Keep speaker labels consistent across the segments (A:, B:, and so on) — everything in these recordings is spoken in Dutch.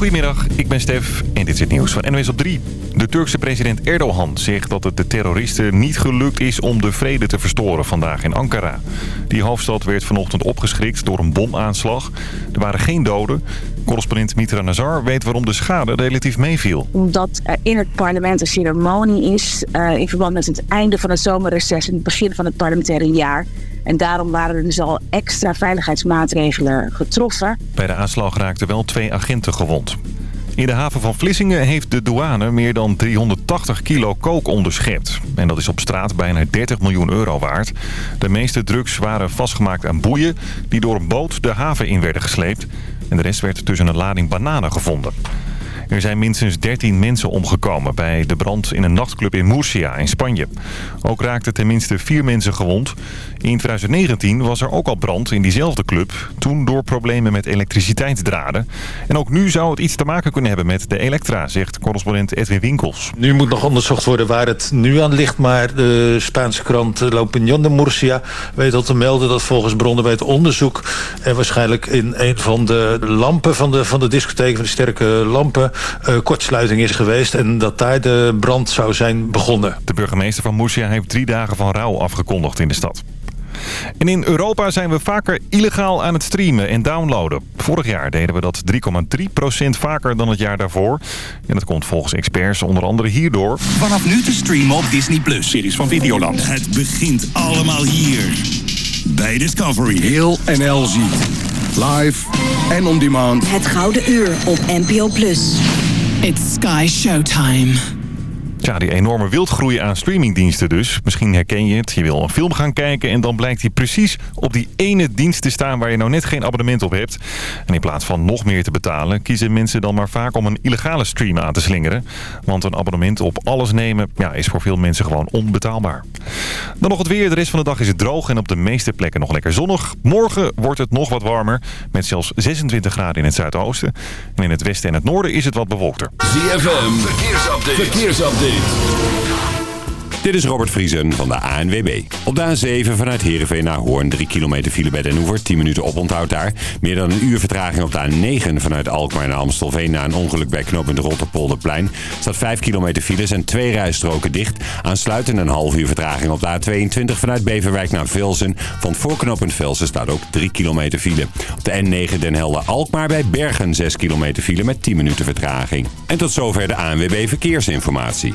A: Goedemiddag, ik ben Stef en dit is het nieuws van NWS op 3. De Turkse president Erdogan zegt dat het de terroristen niet gelukt is om de vrede te verstoren vandaag in Ankara. Die hoofdstad werd vanochtend opgeschrikt door een bomaanslag. Er waren geen doden. Correspondent Mitra Nazar weet waarom de schade relatief meeviel.
B: Omdat er in het parlement een ceremonie is uh, in verband met het einde van het zomerreces en het begin van het parlementaire jaar. En daarom waren er dus al extra veiligheidsmaatregelen getroffen.
A: Bij de aanslag raakten wel twee agenten gewond. In de haven van Vlissingen heeft de douane meer dan 380 kilo kook onderschept. En dat is op straat bijna 30 miljoen euro waard. De meeste drugs waren vastgemaakt aan boeien die door een boot de haven in werden gesleept. En de rest werd tussen een lading bananen gevonden. Er zijn minstens 13 mensen omgekomen bij de brand in een nachtclub in Murcia in Spanje. Ook raakten tenminste vier mensen gewond. In 2019 was er ook al brand in diezelfde club. Toen door problemen met elektriciteitsdraden. En ook nu zou het iets te maken kunnen hebben met de elektra, zegt correspondent Edwin Winkels.
C: Nu moet nog onderzocht worden waar het nu aan ligt. Maar de Spaanse krant La Opinión de Murcia weet al te melden dat volgens bronnen bij het onderzoek... er waarschijnlijk in een van de lampen van de, van de discotheek, van de sterke lampen... Uh, kortsluiting is geweest en dat daar de brand zou zijn begonnen.
A: De burgemeester van Murcia heeft drie dagen van rouw afgekondigd in de stad. En in Europa zijn we vaker illegaal aan het streamen en downloaden. Vorig jaar deden we dat 3,3% vaker dan het jaar daarvoor. En dat komt volgens experts onder andere hierdoor.
D: Vanaf nu te streamen op Disney+. Plus. Series van Videoland. Het begint allemaal hier. Bij Discovery.
E: Heel NL ziet. Live en on demand.
F: Het Gouden Uur op NPO+. Plus.
G: It's Sky Showtime.
A: Ja, die enorme wildgroei aan streamingdiensten dus. Misschien herken je het. Je wil een film gaan kijken en dan blijkt hij precies op die ene dienst te staan waar je nou net geen abonnement op hebt. En in plaats van nog meer te betalen, kiezen mensen dan maar vaak om een illegale stream aan te slingeren. Want een abonnement op alles nemen ja, is voor veel mensen gewoon onbetaalbaar. Dan nog het weer. De rest van de dag is het droog en op de meeste plekken nog lekker zonnig. Morgen wordt het nog wat warmer, met zelfs 26 graden in het zuidoosten. En in het westen en het noorden is het wat bewolkter.
E: ZFM, verkeersupdate. verkeersupdate. News.
H: Dit is Robert Vriesen van de ANWB. Op de A7 vanuit Heerenveen naar Hoorn. 3 kilometer file bij Den Hoever. 10 minuten oponthoud daar. Meer dan een uur vertraging op de A9 vanuit Alkmaar naar Amstelveen... na een ongeluk bij knooppunt Rotterpolderplein. staat 5 kilometer files en twee rijstroken dicht. Aansluitend een half uur vertraging op de A22 vanuit Beverwijk naar Velsen. Van voor knooppunt Velsen staat ook 3 kilometer file. Op de N9 Den Helder-Alkmaar bij Bergen 6 kilometer file met 10 minuten vertraging. En tot zover de ANWB Verkeersinformatie.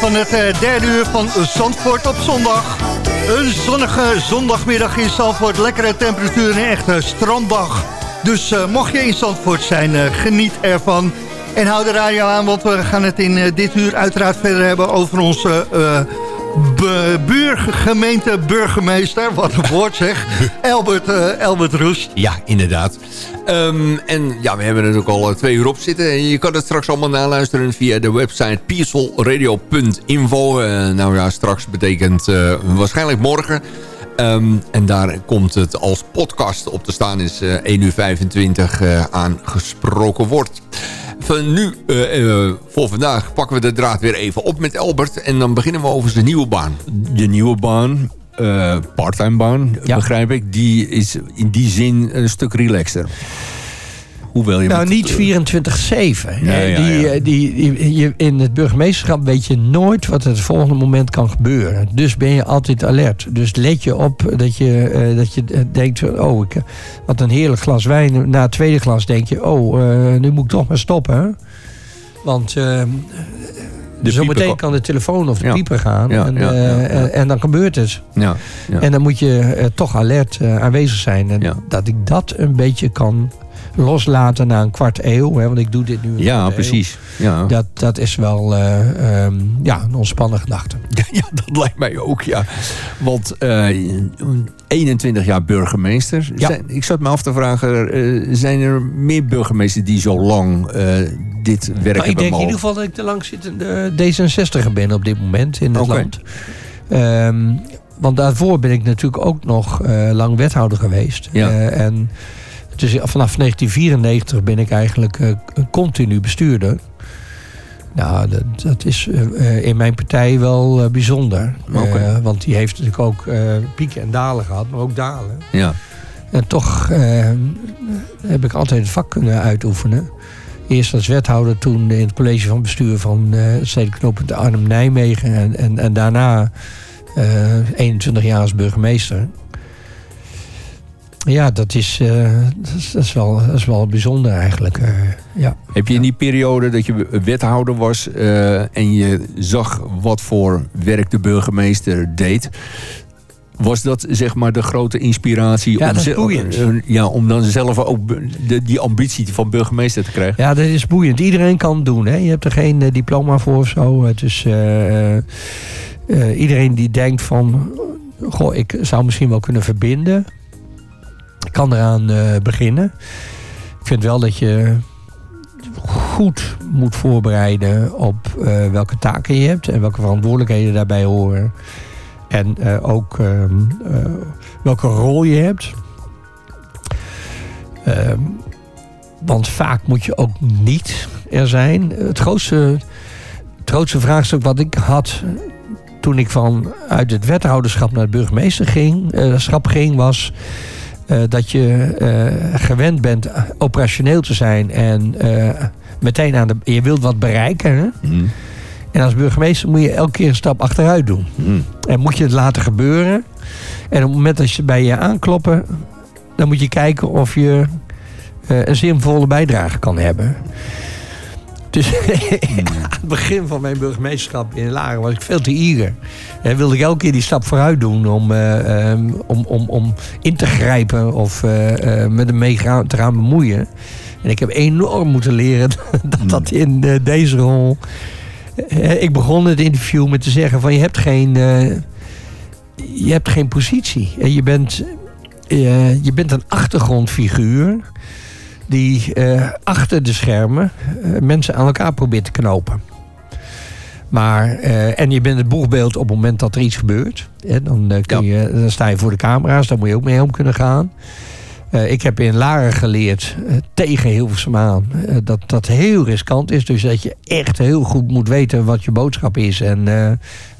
I: Van het uh, derde uur van Zandvoort op zondag. Een zonnige zondagmiddag in Zandvoort. Lekkere temperatuur, een echte stranddag. Dus uh, mocht je in Zandvoort zijn, geniet ervan. En hou de radio aan, want we gaan het in dit uur uiteraard verder hebben over onze buurgemeente burgemeester, wat een woord zeg, Albert, uh, Albert Roest.
J: Ja, inderdaad. Um, en ja, we hebben er ook al twee uur op zitten. Je kan het straks allemaal naluisteren via de website peacefulradio.info. Uh, nou ja, straks betekent uh, waarschijnlijk morgen. Um, en daar komt het als podcast op te staan. Is 1 uur 25 aangesproken wordt van nu uh, voor vandaag pakken we de draad weer even op met Albert. En dan beginnen we over zijn nieuwe baan.
K: De nieuwe baan, uh, parttime baan, begrijp ik. Die is in die zin een stuk relaxter.
L: Hoewel je nou, niet 24-7. die, die, je, in het burgemeesterschap weet je nooit wat het volgende moment kan gebeuren. Dus ben je altijd alert. Dus let je op dat je, uh, dat je denkt, oh, ik had een heerlijk glas wijn. Na het tweede glas denk je, oh, uh, nu moet ik toch maar stoppen. Want uh, zometeen kan de telefoon of de ja. pieper gaan. Ja, en, ja, en, en, dan gebeurt het. En dan moet je toch alert aanwezig zijn. En dat ik dat een beetje kan loslaten na een kwart eeuw. Hè, want ik doe dit nu een
K: Ja, precies. Ja.
L: Dat, dat is wel uh, um, ja, een ontspannen gedachte.
K: Ja, dat lijkt mij ook, ja. Want uh, 21 jaar burgemeester. Ja. Zijn, ik zat me af te vragen, uh, zijn er meer burgemeesters die zo lang dit werk nou, hebben
L: Ik denk in ieder geval dat ik de langzittende D66er ben op dit moment in het okay. land. Um, want daarvoor ben ik natuurlijk ook nog lang wethouder geweest.
K: Ja.
L: en dus vanaf 1994 ben ik eigenlijk uh, continu bestuurder. Nou, dat, dat is uh, in mijn partij wel uh, bijzonder. Okay. want die heeft natuurlijk ook pieken en dalen gehad, maar ook dalen.
K: Ja.
L: En toch heb ik altijd het vak kunnen uitoefenen. Eerst als wethouder, toen in het college van bestuur van het stedelijk knooppunt Arnhem-Nijmegen. En, en, en daarna 21 jaar als burgemeester. Ja, dat is, uh, dat is, dat, is, wel, dat is wel bijzonder eigenlijk. Uh, ja.
K: Heb je in die periode dat je wethouder was uh, en je zag wat voor werk de burgemeester deed, was dat zeg maar de grote inspiratie
L: ja, om, dat is boeiend.
K: ja, om dan zelf ook de, die ambitie van burgemeester te krijgen?
L: Ja, dat is boeiend. Iedereen kan het doen. Hè? Je hebt er geen diploma voor of zo. Het is iedereen die denkt van, goh, ik zou misschien wel kunnen verbinden kan eraan uh, beginnen. Ik vind wel dat je goed moet voorbereiden op uh, welke taken je hebt en welke verantwoordelijkheden daarbij horen. En uh, ook ehm, welke rol je hebt. Ehm, want vaak moet je ook niet er zijn. Het grootste, grootste vraagstuk wat ik had toen ik van uit het wethouderschap naar het burgemeesterschap ging, was uh, dat je uh, gewend bent operationeel te zijn en uh, meteen aan de. Je wilt wat bereiken. Hè?
K: Mm.
L: En als burgemeester moet je elke keer een stap achteruit doen.
K: Mm.
L: En moet je het laten gebeuren. En op het moment dat ze bij je aankloppen, dan moet je kijken of je een zinvolle bijdrage kan hebben. Dus aan het begin van mijn burgemeesterschap in Laren was ik veel te eager. En wilde ik elke keer die stap vooruit doen om, uh, um, om, om, om in te grijpen of uh, uh, met hem mee gaan, te gaan bemoeien. En ik heb enorm moeten leren dat dat in deze rol... ik begon het interview met te zeggen van je hebt geen, je hebt geen positie. Je bent, je bent een achtergrondfiguur die uh, achter de schermen uh, mensen aan elkaar probeert te knopen. Maar, uh, en je bent het boegbeeld op het moment dat er iets gebeurt. Hè, dan, kun je, dan sta je voor de camera's, daar moet je ook mee om kunnen gaan. Uh, ik heb in Laren geleerd tegen Hilversum aan dat dat heel riskant is. Dus dat je echt heel goed moet weten wat je boodschap is en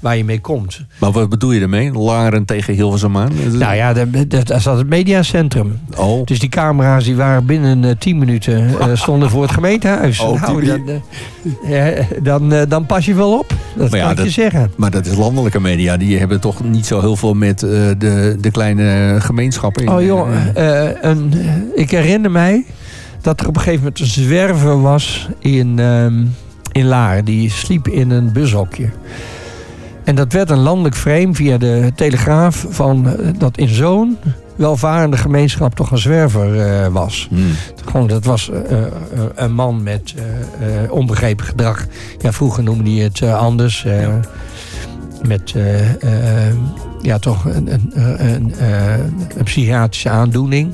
L: waar je mee komt.
K: Maar wat bedoel je ermee? Laren tegen Hilversum aan?
L: Nou ja, daar zat het mediacentrum.
K: Oh.
L: Dus die camera's die waren binnen 10 minuten stonden voor het gemeentehuis.
K: Oh,
L: nou, dan, dan, dan, pas je wel op. Dat
K: maar
L: kan
K: ja,
L: ik
K: dat,
L: je zeggen.
K: Maar dat is landelijke media. Die hebben toch niet zo heel veel met de, de kleine gemeenschappen. In,
L: oh joh, een, ik herinner mij dat er op een gegeven moment een zwerver was in, um, in Laren. Die sliep in een bushokje. En dat werd een landelijk frame via de Telegraaf... van eh, dat in zo'n welvarende gemeenschap toch een zwerver eh, was. Gewoon, dat was eh, een man met onbegrepen gedrag. Ja, vroeger noemde hij het anders. Met ja, toch een, een, een, een psychiatrische aandoening.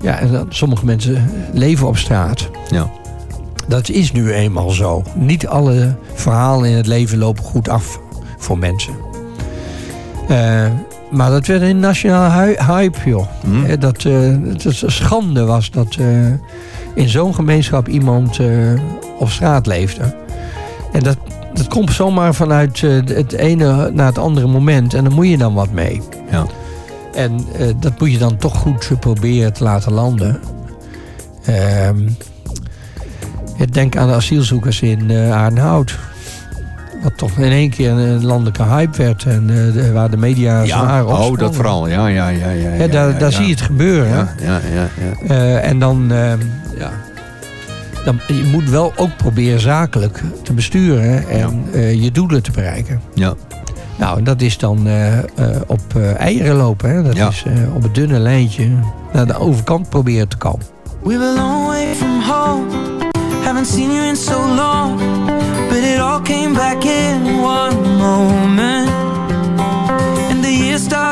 L: Ja, en dan, sommige mensen leven op straat.
J: Ja.
L: Dat is nu eenmaal zo. Niet alle verhalen in het leven lopen goed af voor mensen. Eh, maar dat werd een nationale hype, joh. Eh, Dat, eh, het is een schande was dat eh, in zo'n gemeenschap iemand eh, op straat leefde. En dat, dat komt zomaar vanuit eh, het ene naar het andere moment. En daar moet je dan wat mee.
J: Ja.
L: En eh, dat moet je dan toch goed eh, proberen te laten landen. Ehm, ik denk aan de asielzoekers in eh Aardenhout. Wat toch in één keer een landelijke hype werd. En eh, waar de media zwaar op
J: oh, dat vooral. Ja, ja, ja. ja,
L: Ja, daar daar zie je het gebeuren.
J: Ja, ja, ja. ja.
L: Eh, en dan, ehm, ja, dan, je moet wel ook proberen zakelijk te besturen en eh, je doelen te bereiken.
J: Ja.
L: Nou, en dat is dan eh, eh, op eh, eieren lopen. Hè? Dat
J: Ja.
L: is eh, op het dunne lijntje naar de overkant proberen te komen.
M: We were a long way from home. Haven't seen you in so long. But it all came back in one moment. And the year started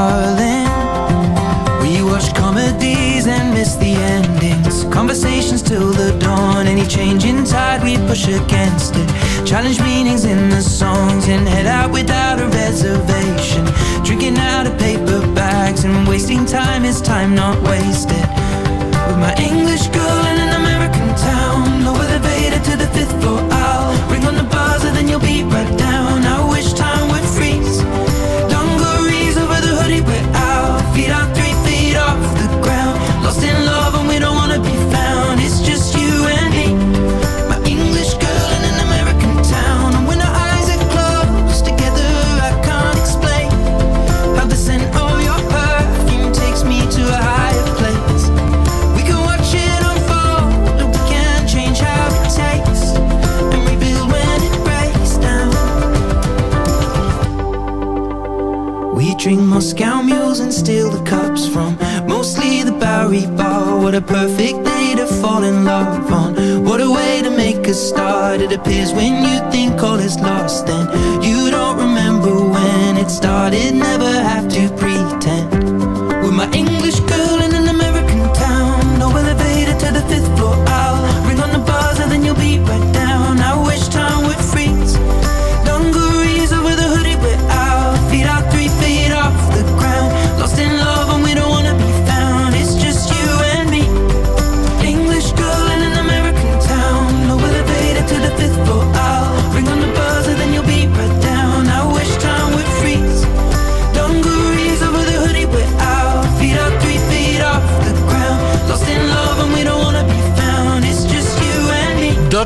M: darling. We watch comedies and miss the endings. Conversations till the dawn. Any change in tide, we push against it. Challenge meanings in the songs and head out without a reservation. Drinking out of paper bags and wasting time is time not wasted. With my English girl in an American town. No elevator to the fifth floor. I'll ring on the buzzer, then you'll be right Moscow mules and steal the cups from mostly the Bowery Bar. What a perfect day to fall in love on. What a way to make a start. It appears when you think all is lost, then you don't remember when it started. Never have to pretend. With my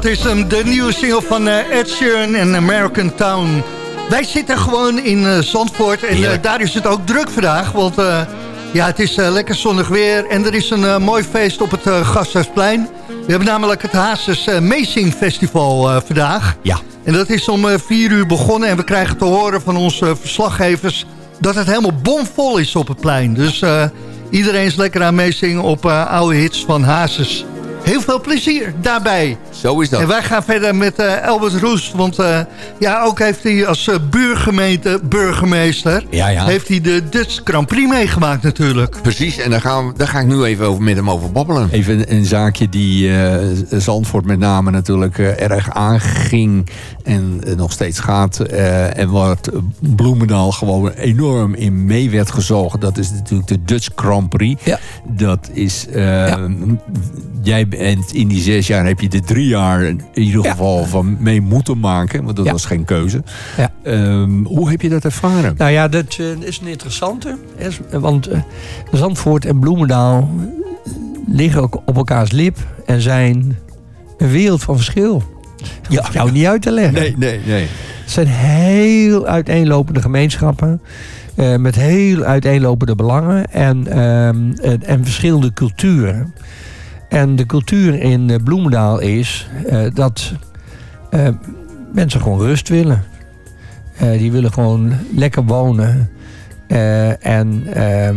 I: Dat is hem, de nieuwe single van eh, Ed Sheeran en American Town. Wij zitten gewoon in eh, Zandvoort en eh, daar is het ook druk vandaag. Want ja, het is lekker zonnig weer en er is een mooi feest op het Gasthuisplein. We hebben namelijk het Hazes Amazing Festival vandaag.
J: Ja.
I: En dat is om vier uur begonnen en we krijgen te horen van onze verslaggevers dat het helemaal bomvol is op het plein. Dus iedereen is lekker aan meezingen op oude hits van Hazes. Heel veel plezier daarbij.
J: Zo is dat.
I: En wij gaan verder met uh, Albert Roest. Want uh, ja, ook heeft hij als uh, buurgemeente, burgemeester...
J: Ja, ja.
I: heeft hij de Dutch Grand Prix meegemaakt natuurlijk.
J: Precies, en daar, gaan we, daar ga ik nu even over, met hem over babbelen.
K: Even een, een zaakje die Zandvoort met name natuurlijk erg aanging... en nog steeds gaat. en wat Bloemendaal gewoon enorm in mee werd gezogen. Dat is natuurlijk de Dutch Grand Prix.
L: Ja.
K: Dat is... Ja. Jij bent in die zes jaar heb je de drie jaar in ieder geval van mee moeten maken. Want dat
L: Ja.
K: was geen keuze.
L: Ja.
K: Ehm, hoe heb je dat ervaren?
L: Nou ja, dat eh, is een interessante. Want eh, Zandvoort en Bloemendaal liggen ook op elkaars lip en zijn een wereld van verschil. Ja. Dat jou niet uit te leggen.
K: Nee, nee, nee.
L: Het zijn heel uiteenlopende gemeenschappen. eh, met heel uiteenlopende belangen en, ehm, en, en verschillende culturen. En de cultuur in eh, Bloemendaal is eh, dat eh, mensen gewoon rust willen. Die willen gewoon lekker wonen. En ehm,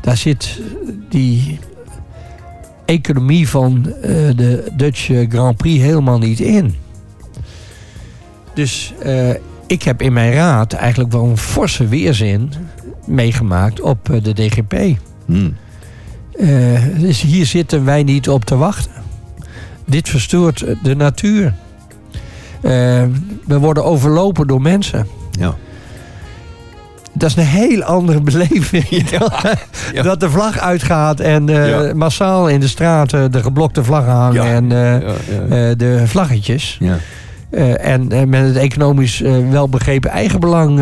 L: daar zit die economie van de Dutch Grand Prix helemaal niet in. Dus ik heb in mijn raad eigenlijk wel een forse weerzin meegemaakt op de DGP.
K: Hmm.
L: Eh, dus hier zitten wij niet op te wachten. Dit verstoort de natuur. Eh, we worden overlopen door mensen.
K: Ja.
L: Dat is een heel andere beleving.
K: ja.
L: Dat de vlag uitgaat en eh,
K: Ja.
L: massaal in de straten de geblokte vlaggen hangen en de vlaggetjes. Eh, en eh, men het economisch eh, wel begrepen eigenbelang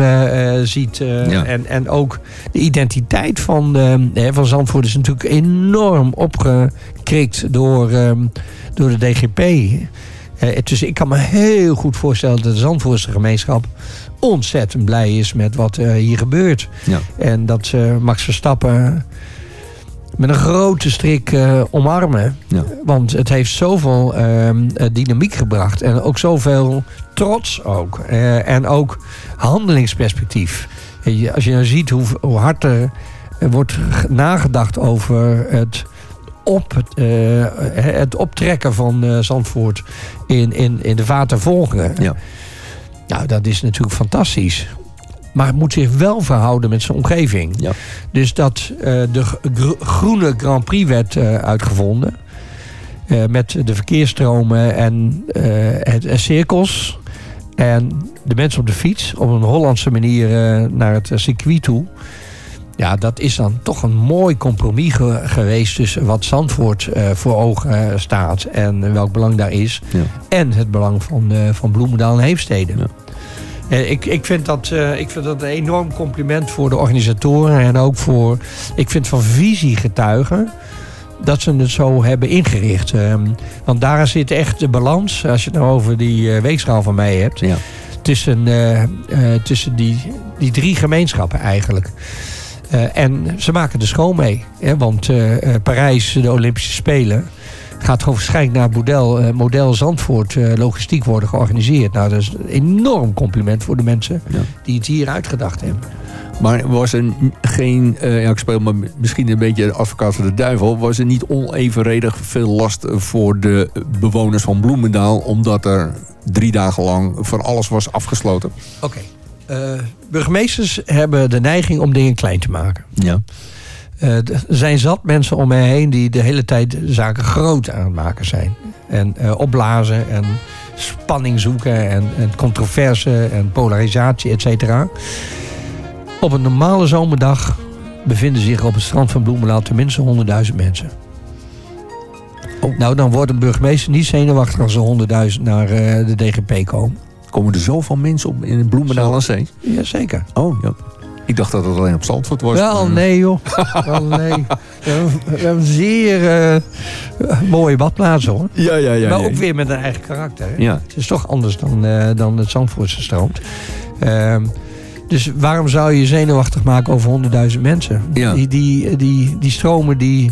L: ziet.
K: Ja.
L: en, en ook de identiteit van, van Zandvoort is natuurlijk enorm opgekrikt door, ehm, door de DGP. Dus ik kan me heel goed voorstellen dat de Zandvoortse gemeenschap ontzettend blij is met wat hier gebeurt.
K: Ja.
L: En dat Max Verstappen met een grote strik eh, omarmen.
K: Ja.
L: Want het heeft zoveel ehm, eh, dynamiek gebracht. En ook zoveel trots ook. Eh, en ook handelingsperspectief. Als je nou ziet hoe, hoe hard er wordt nagedacht over het, op, het, het optrekken van Zandvoort in, in, in de watervolgen.
K: Ja.
L: Nou, dat is natuurlijk fantastisch. Maar het moet zich wel verhouden met zijn omgeving.
K: Ja.
L: Dus dat eh, de groene Grand Prix werd eh, uitgevonden. Eh, met de verkeersstromen en het, en cirkels. En de mensen op de fiets op een Hollandse manier naar het circuit toe. Ja, dat is dan toch een mooi compromis ge- geweest tussen wat Zandvoort voor ogen staat en welk belang daar is.
K: Ja.
L: En het belang van, van Bloemendaal en Heemstede.
K: Ja.
L: Eh, Ik, ik, vind dat, eh, ik vind dat een enorm compliment voor de organisatoren en ook voor, ik vind van visie getuigen dat ze het zo hebben ingericht. Ehm, want daar zit echt de balans, als je het nou over die eh, weegschaal van mij hebt,
K: Ja.
L: tussen, tussen die, die drie gemeenschappen eigenlijk. En ze maken er schoon mee. Hè? Want Parijs, de Olympische Spelen, gaat gewoon waarschijnlijk naar model, eh, model Zandvoort eh, logistiek worden georganiseerd. Nou, dat is een enorm compliment voor de mensen
K: Ja.
L: die het hier uitgedacht hebben.
K: Maar was er geen, eh, ja, ik speel maar misschien een beetje de advocaat van de duivel, was er niet onevenredig veel last voor de bewoners van Bloemendaal, omdat er drie dagen lang van alles was afgesloten?
L: Oké. Burgemeesters hebben de neiging om dingen klein te maken.
K: Ja.
L: Eh, er zijn zat mensen om mij heen die de hele tijd zaken groot aan het maken zijn. En eh, opblazen en spanning zoeken en, en controverse en polarisatie, et cetera. Op een normale zomerdag bevinden zich op het strand van Bloemendaal tenminste 100.000 mensen. Nou, dan wordt een burgemeester niet zenuwachtig als er 100.000 naar eh, de DGP komen.
K: Komen er zoveel mensen op in Bloemendaal aan zee?
L: Jazeker.
K: Oh, ja. Ik dacht dat het alleen op Zandvoort was.
L: Wel,
K: maar-
L: nee joh. Wel, nee. We hebben, een zeer eh, mooie badplaatsen hoor.
K: Ja, ja, ja.
L: maar ook weer met een eigen karakter. hè.
K: Ja.
L: Het is toch anders dan, eh, dan het Zandvoortse stroomt. Ehm, dus waarom zou je zenuwachtig maken over 100.000 mensen?
K: Ja.
L: Die, die, die, die stromen die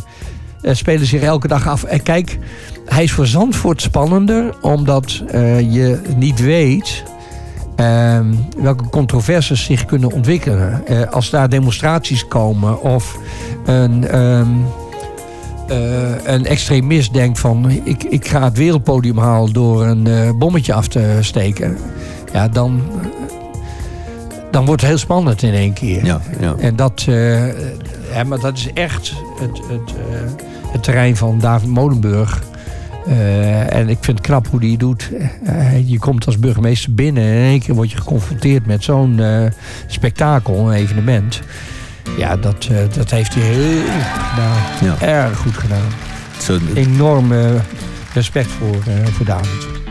L: eh, spelen zich elke dag af. En kijk, hij is voor Zandvoort spannender. Omdat je niet weet Ehm, welke controversies zich kunnen ontwikkelen. Eh, als daar demonstraties komen of een, ehm, eh, een extremist denkt van ik, ik ga het wereldpodium halen door een eh, bommetje af te steken. Ja, dan, dan wordt het heel spannend in één keer.
K: Ja, ja.
L: En dat, maar dat is echt het, het, het terrein van David Molenburg eh, en ik vind het knap hoe die het doet. Eh, je komt als burgemeester binnen en in één keer word je geconfronteerd met zo'n eh, spektakel, een evenement. Ja, dat, dat heeft hij heel. Ja. Erg goed gedaan. Enorm respect voor, voor David.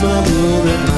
N: trouble
F: that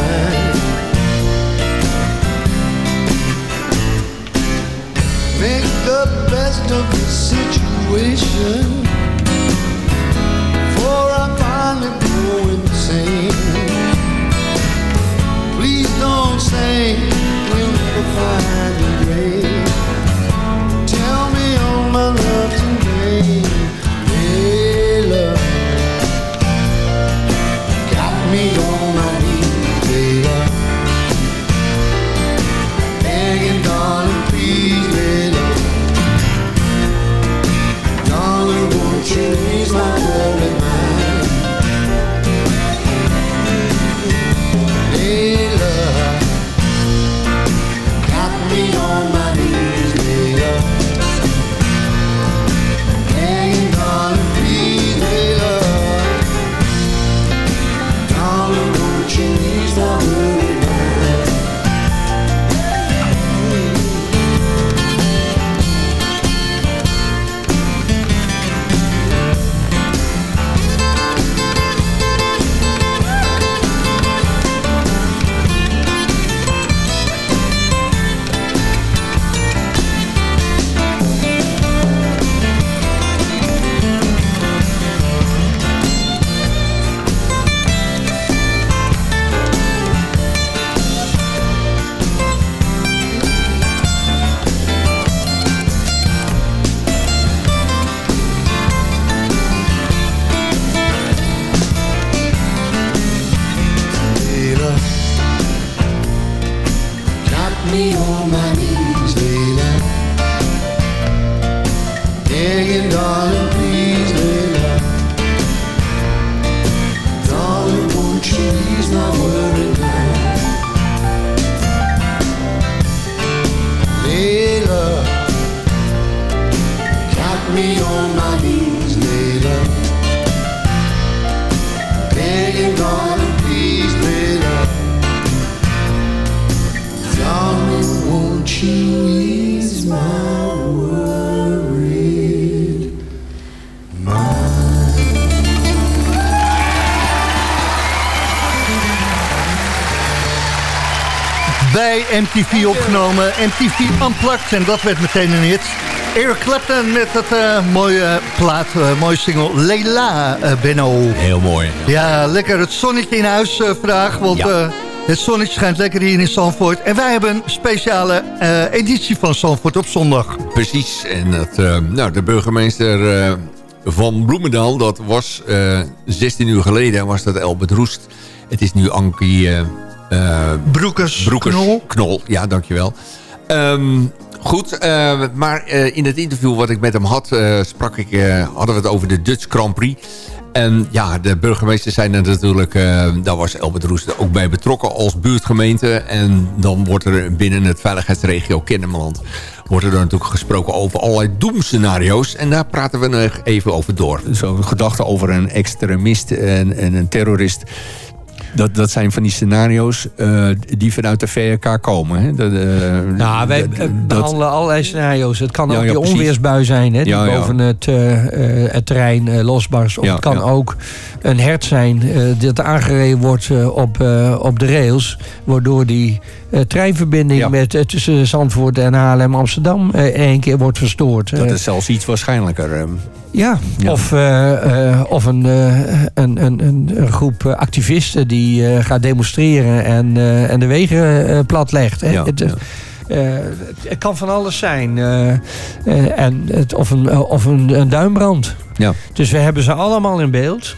F: TV opgenomen. MTV aanplakt En dat werd meteen een hit.
I: Eric Clapton met dat eh, mooie plaat, eh, mooie single Leila uh, Benno.
J: Heel mooi.
I: Ja, lekker het zonnetje in huis vraag. Want het zonnetje schijnt lekker hier in Zandvoort. En wij hebben een speciale editie van Zandvoort op zondag.
J: Precies. En dat, nou, de burgemeester van Bloemendaal. Dat was uh, 16 uur geleden was dat Elbert Roest. Het is nu Ankie
I: Broekers,
J: Broekers
I: Knol.
J: Knol. Ja, dankjewel. Ehm goed, eh, maar eh, in het interview wat ik met hem had, eh, sprak ik, eh, hadden we het over de Dutch Grand Prix. En ja, de burgemeester zijn er natuurlijk, eh, daar was Elbert Roest ook bij betrokken als buurtgemeente. En dan wordt er binnen het veiligheidsregio Kennemerland, wordt er dan natuurlijk gesproken over allerlei doemscenario's. En daar praten we nog even over door.
K: Zo'n gedachte over een extremist en, en een terrorist. Dat, dat zijn van die scenario's eh, die vanuit de VRK komen. Hè? Dat, eh,
L: Nou, wij
K: dat-
L: eh, behandelen allerlei scenario's. Het kan
K: Ja,
L: ook die onweersbui zijn, hè, die
K: Ja,
L: boven het, eh, het terrein losbarst. Of het kan ook een hert zijn dat aangereden wordt op, op de rails. Waardoor die treinverbinding met, tussen Zandvoort en Haarlem Amsterdam één keer wordt verstoord.
K: dat is zelfs iets waarschijnlijker.
L: ja, Of, of een, een, een, een, groep activisten die eh, gaat demonstreren en, eh, en de wegen eh, plat legt.
K: Ja,
L: het, het, het kan van alles zijn. en het, of een, of een, een duimbrand.
K: Ja.
L: Dus we hebben ze allemaal in beeld.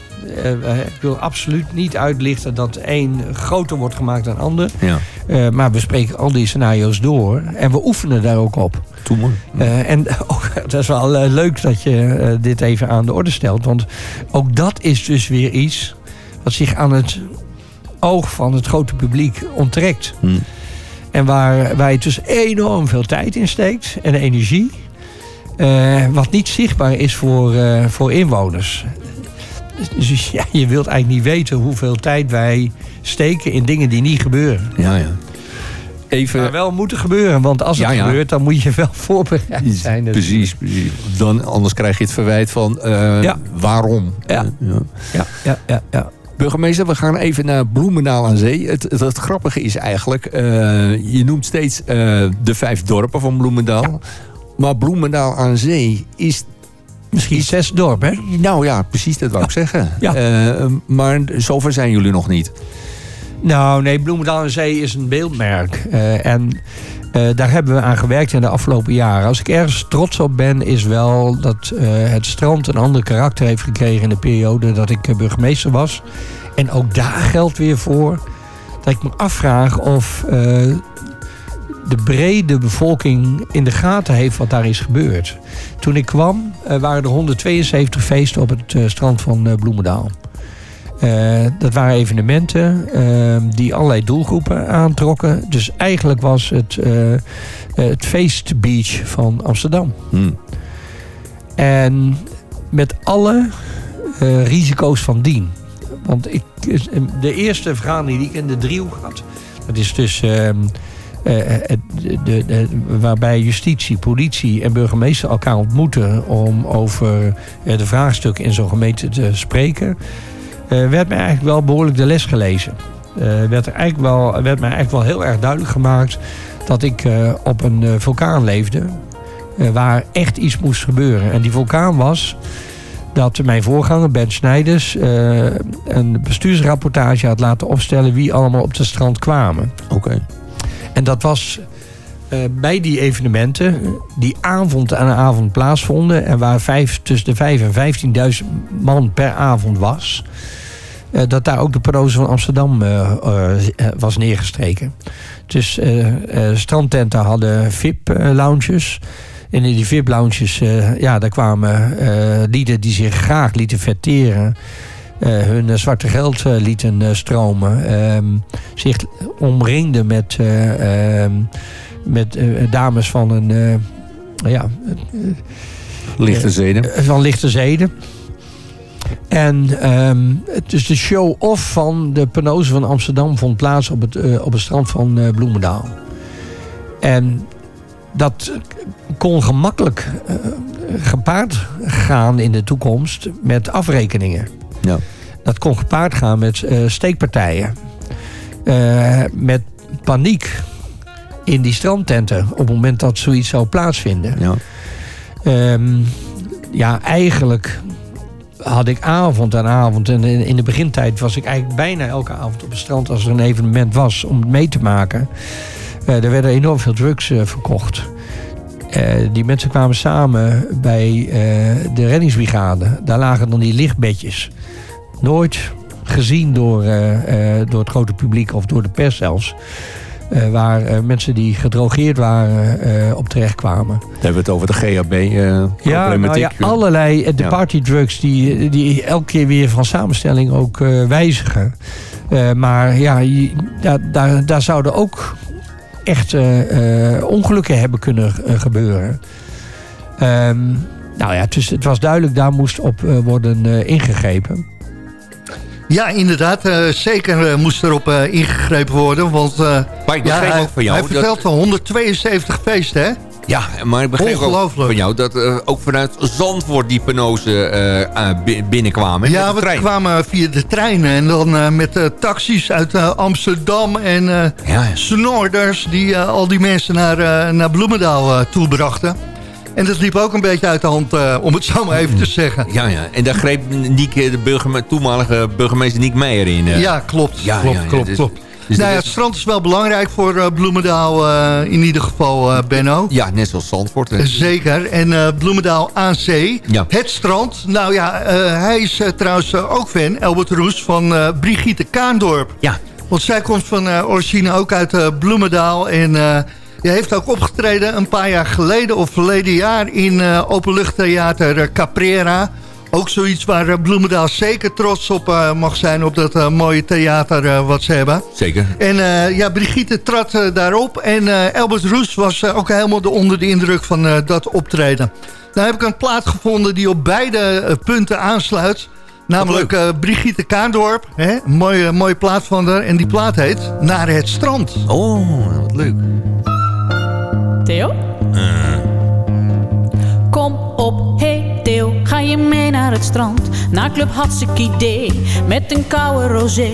L: Ik wil absoluut niet uitlichten dat één groter wordt gemaakt dan de ander.
K: Ja.
L: Maar we spreken al die scenario's door. En we oefenen daar ook op.
K: Doe maar.
L: En ook, dat is wel leuk dat je dit even aan de orde stelt. Want ook dat is dus weer iets wat zich aan het oog van het grote publiek onttrekt.
K: Hm.
L: En waar, waar je dus enorm veel tijd in steekt en energie. eh, wat niet zichtbaar is voor, eh, voor inwoners. Dus ja, je wilt eigenlijk niet weten hoeveel tijd wij steken in dingen die niet gebeuren.
K: Ja, ja. Even,
L: Maar wel moeten gebeuren, want als het
K: Ja, ja.
L: gebeurt, dan moet je wel voorbereid zijn.
K: Precies, precies. Dan, anders krijg je het verwijt van eh,
L: Ja.
K: waarom.
L: Ja,
K: ja,
L: ja, ja.
K: Burgemeester, we gaan even naar Bloemendaal aan Zee. Het, het, het grappige is eigenlijk, eh, je noemt steeds eh, de vijf dorpen van Bloemendaal. Maar Bloemendaal aan Zee is...
L: Misschien zes dorpen, hè?
K: Nou ja, precies, dat wou ik zeggen.
L: Ja.
K: Eh, maar zover zijn jullie nog niet.
L: Nou, nee, Bloemendaal aan Zee is een beeldmerk. En eh, daar hebben we aan gewerkt in de afgelopen jaren. Als ik ergens trots op ben, is wel dat eh, het strand een ander karakter heeft gekregen in de periode dat ik eh, burgemeester was. En ook daar geldt weer voor dat ik me afvraag of de brede bevolking in de gaten heeft wat daar is gebeurd. Toen ik kwam, waren er 172 feesten op het strand van Bloemendaal. Eh, dat waren evenementen eh, die allerlei doelgroepen aantrokken. Dus eigenlijk was het eh, het feestbeach van Amsterdam.
K: Hmm.
L: En met alle eh, risico's van dien. Want ik, de eerste vergadering die ik in de driehoek had... dat is dus... ehm, eh, de, de, de- waarbij justitie, politie en burgemeester elkaar ontmoeten... om over eh, de vraagstukken in zo'n gemeente te spreken... eh, werd mij eigenlijk wel behoorlijk de les gelezen. Eh, werd, er eigenlijk wel, werd mij eigenlijk wel heel erg duidelijk gemaakt... dat ik eh, op een vulkaan leefde... waar echt iets moest gebeuren. En die vulkaan was dat mijn voorganger Ben Snijders een bestuursrapportage had laten opstellen wie allemaal op het strand kwamen.
K: Oké.
L: En dat was bij die evenementen die avond aan avond plaatsvonden en waar vijf, tussen de 5 en 15.000 man per avond was. eh, dat daar ook de proze van Amsterdam eh, eh, was neergestreken. Dus eh, eh, strandtenten hadden VIP-lounges. En in die VIP-lounges, eh, ja, daar kwamen eh, lieden die zich graag lieten verteren. eh, hun eh, zwarte geld eh, lieten eh, stromen. ehm, zich omringden met, eh, ehm, met eh, dames van een... eh, ja,
K: Lichte zeden.
L: eh, van lichte zeden. En het is de show-off van de penose van Amsterdam vond plaats op het, eh, op het strand van eh, Bloemendaal. En dat kon gemakkelijk eh, gepaard gaan in de toekomst met afrekeningen.
K: Ja.
L: Dat kon gepaard gaan met eh, steekpartijen. Eh, met paniek in die strandtenten op het moment dat zoiets zou plaatsvinden.
K: Ja.
L: Ehm, ja, eigenlijk had ik avond aan avond. En in de begintijd was ik eigenlijk bijna elke avond op het strand als er een evenement was om het mee te maken. Eh, er werden enorm veel drugs eh, verkocht. Eh, die mensen kwamen samen bij de reddingsbrigade. Daar lagen dan die lichtbedjes. Nooit gezien door, door het grote publiek of door de pers zelfs. Eh, waar eh, mensen die gedrogeerd waren eh, op terecht kwamen.
K: Dan hebben we het over de
L: Ja,
K: GHB-problematiek.
L: nou ja, allerlei de
K: Ja.
L: partydrugs die, die elke keer weer van samenstelling ook wijzigen. Maar ja, je- daar, daar, daar zouden ook echt ongelukken hebben kunnen gebeuren. Ehm, nou ja, dus het was duidelijk, daar moest op worden ingegrepen.
I: Ja, inderdaad. eh, zeker eh, moest erop eh, ingegrepen worden. Want
J: Maar ik
I: ja, hij,
J: ook van jou
I: hij
J: dat-
I: vertelt van 172 feesten, hè?
J: Ja, maar ik begreep ook van jou dat ook vanuit Zandvoort die penose bi- binnenkwamen.
I: Ja, we kwamen via de treinen en dan eh, met taxis uit Amsterdam en
J: Ja.
I: Snoorders die al die mensen naar, naar Bloemendaal toe brachten. En dat liep ook een beetje uit de hand, eh, om het zo maar even te zeggen.
J: Ja, ja. En daar greep Niek, eh, de burgerme- toenmalige burgemeester Niek Meijer in. eh.
I: Ja, klopt.
J: Ja,
I: klopt,
J: ja, ja,
I: klopt,
J: dus-
I: klopt.
J: dus
I: nou ja, het strand is wel belangrijk voor Bloemendaal in ieder geval, eh, Benno.
J: Ja, net zoals Zandvoort. hè.
I: Zeker. En Bloemendaal aan zee.
J: Ja.
I: Het strand. Nou ja, hij is trouwens ook fan, Albert Roes, van Brigitte Kaandorp.
J: Ja.
I: Want zij komt van origine ook uit Bloemendaal. En je heeft ook opgetreden een paar jaar geleden of verleden jaar in eh openluchttheater eh, Caprera. Ook zoiets waar eh, Bloemendaal zeker trots op mag zijn op dat mooie theater wat ze hebben.
J: Zeker.
I: En ja, Brigitte trad daarop. En Albert Roes was ook helemaal de, onder de indruk van dat optreden. Nou heb ik een plaat gevonden die op beide punten aansluit. Namelijk Brigitte Kaandorp. Hè? Mooie, mooie plaat van haar. En die plaat heet Naar het strand.
J: Oh, wat leuk.
O: Kom op, hey Theo, ga je mee naar het strand? Naar Club Hartstikke idee, met een koude rosé.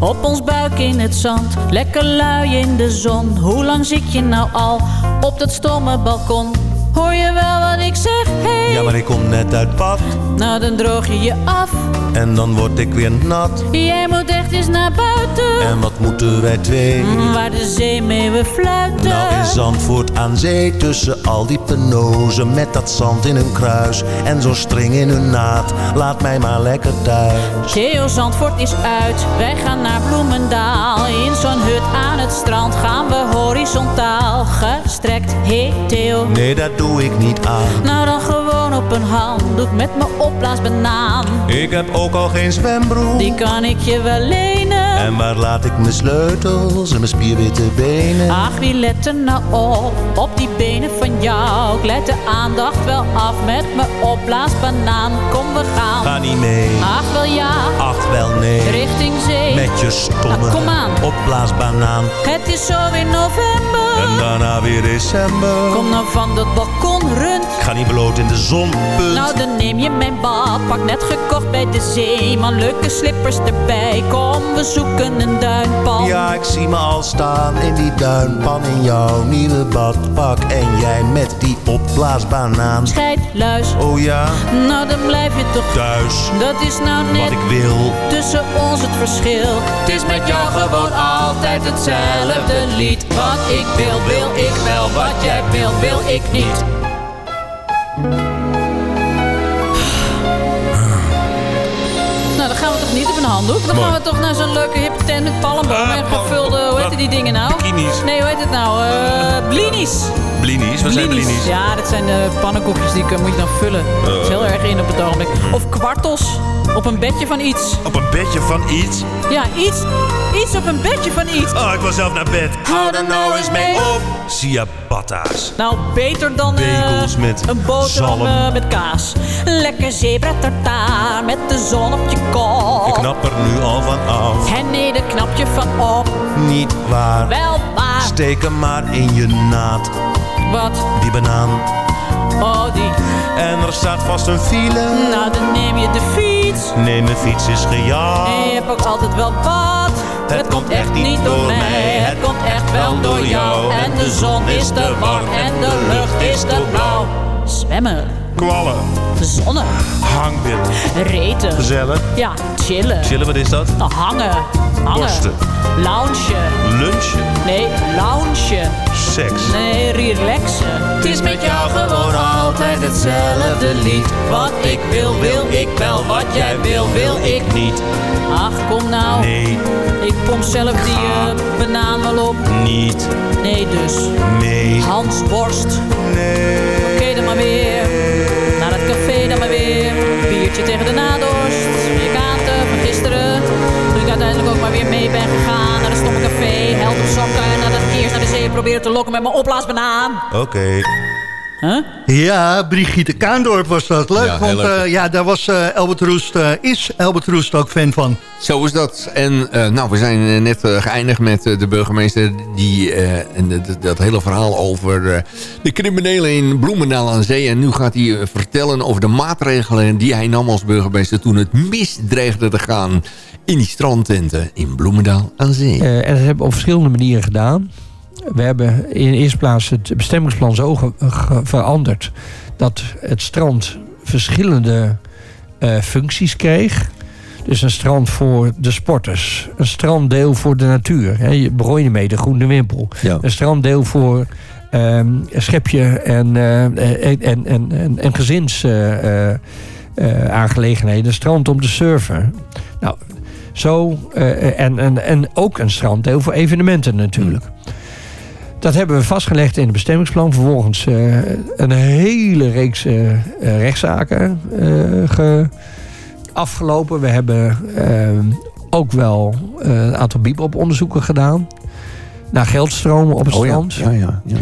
O: Op ons buik in het zand, lekker lui in de zon. Hoe lang zit je nou al op dat stomme balkon? Hoor je wel wat ik zeg, hey?
P: Ja, maar ik kom net uit bad
O: Nou, dan droog je je af.
P: en dan word ik weer nat.
O: Jij moet echt eens naar buiten.
P: En wat moeten wij twee?
O: Mm, Waar de zeemeeuwen fluiten.
P: Nou in Zandvoort aan zee tussen al die penozen Met dat zand in hun kruis en zo'n string in hun naad Laat mij maar lekker thuis
O: Theo Zandvoort is uit, wij gaan naar Bloemendaal. In zo'n hut aan het strand gaan we horizontaal gestrekt. Hey Theo,
P: Nee dat doe ik niet aan
O: nou dan gewoon op een handdoek met mijn opblaasbanaan.
P: Ik heb ook al geen zwembroek
O: Die kan ik je wel lenen.
P: En waar laat ik mijn sleutels en mijn spierwitte benen
O: Ach, wie let er nou op, op die benen van jou? Ik let de aandacht wel af met mijn opblaasbanaan. Kom, we gaan.
P: Ga niet mee
O: Ach, wel ja,
P: Ach wel nee
O: richting zee.
P: Met je stomme
O: Nou, kom aan.
P: opblaasbanaan
O: Het is zo weer november.
P: En daarna weer december
O: Kom nou van dat balkon rund.
P: Bloot in de zon, punt
O: Nou, dan neem je mijn badpak, net gekocht bij de zeeman. Leuke slippers erbij, kom, we zoeken een duinpan.
P: Ja, ik zie me al staan in die duinpan in jouw nieuwe badpak. En jij met die opblaasbanaan.
O: Scheidluis,
P: Oh ja,
O: nou dan blijf je toch
P: thuis.
O: Dat is nou net
P: Wat ik wil.
O: tussen ons het verschil. Het is met jou gewoon altijd hetzelfde lied. Wat ik wil, wil ik wel. Wat jij wil, wil ik niet. Nou, een handdoek? Dan
Q: Mooi.
O: gaan we toch naar zo'n leuke hippe tent met palmbomen en gevulde, hoe heet die dingen nou?
Q: Bikinis.
O: Nee, hoe heet het nou? Eh blinis.
Q: Blinis, wat zijn blinis?
O: Ja, dat zijn de pannenkoekjes die moet je dan vullen. Dat is heel erg in op het ogenblik. Of kwartels op een bedje van iets.
P: Op een bedje van iets.
O: Ja, iets, iets op een bedje van iets.
P: Oh, ik wil zelf naar bed.
O: Hou er nou eens mee op.
P: Ciabatta's.
O: Nou, beter dan eh,
P: met
O: een boterham eh, met kaas. Lekker zebra tartaar met de zon op je kop.
P: Ik knap er nu al van af.
O: En nee, daar knap je van op.
P: Niet waar.
O: Wel waar.
P: Steek hem maar in je naad.
O: Wat?
P: Die banaan.
O: Oh, die.
P: En er staat vast een file.
O: Nou, dan neem je de fiets.
P: Nee, mijn fiets is gejaagd.
O: En je hebt ook altijd wel wat. Het, komt echt niet door mij, het komt echt wel door jou. En de zon is te warm en de lucht is te blauw. Zwem Zwemmen.
Q: Kwallen.
O: Zonnen.
Q: Hangbillen.
O: Reten.
Q: Gezellig.
O: Ja, chillen.
Q: Chillen, wat is dat?
O: Nou, hangen. Hangen.
Q: Borsten.
O: Loungen.
Q: Lunchen.
O: Nee, loungen.
Q: Seks.
O: Nee, relaxen. Het is met jou gewoon altijd hetzelfde lied. Wat ik wil, wil ik wel. Wat jij wil, wil ik niet. Ach, kom nou.
Q: Nee.
O: Ik pomp zelf die eh, banaan wel op.
Q: Niet.
O: Nee dus.
Q: Nee.
O: Hans Borst.
Q: Nee.
O: Biertje tegen de nadorst. Je kaarten van gisteren. Toen ik uiteindelijk ook maar weer mee ben gegaan. Naar het stomme café. Held op sokken. Nadat ik eerst naar de zee probeerde te lokken met mijn opblaasbanaan.
Q: Oké.
O: Huh?
I: Ja, Brigitte Kaandorp was dat. Leuk,
J: Ja,
I: want
J: leuk.
I: eh, ja, daar was eh Albert Roest, eh, is Albert Roest ook fan van.
J: Zo is dat. En eh, nou, we zijn net geëindigd met de burgemeester... die eh, en dat- dat hele verhaal over eh, de criminelen in Bloemendaal aan zee. En nu gaat hij vertellen over de maatregelen die hij nam als burgemeester... toen het mis dreigde te gaan in die strandtenten in Bloemendaal aan zee.
L: Eh, en dat hebben we op verschillende manieren gedaan. We hebben in de eerste plaats het bestemmingsplan zo veranderd... dat het strand verschillende eh, functies kreeg. Dus een strand voor de sporters. Een stranddeel voor de natuur. Hè, je begon je mee, de groene wimpel.
K: Ja.
L: Een stranddeel voor ehm, schepje en, eh, en, en, en, en, gezins... eh, aangelegenheden. Strand om te surfen. Nou, zo, en, en, en ook een stranddeel voor evenementen natuurlijk. Dat hebben we vastgelegd in het bestemmingsplan. Vervolgens eh, een hele reeks eh, rechtszaken ge- afgelopen. We hebben ook wel een aantal bibop-onderzoeken gedaan. Naar geldstromen op het
K: Oh
L: strand.
K: ja, ja, ja.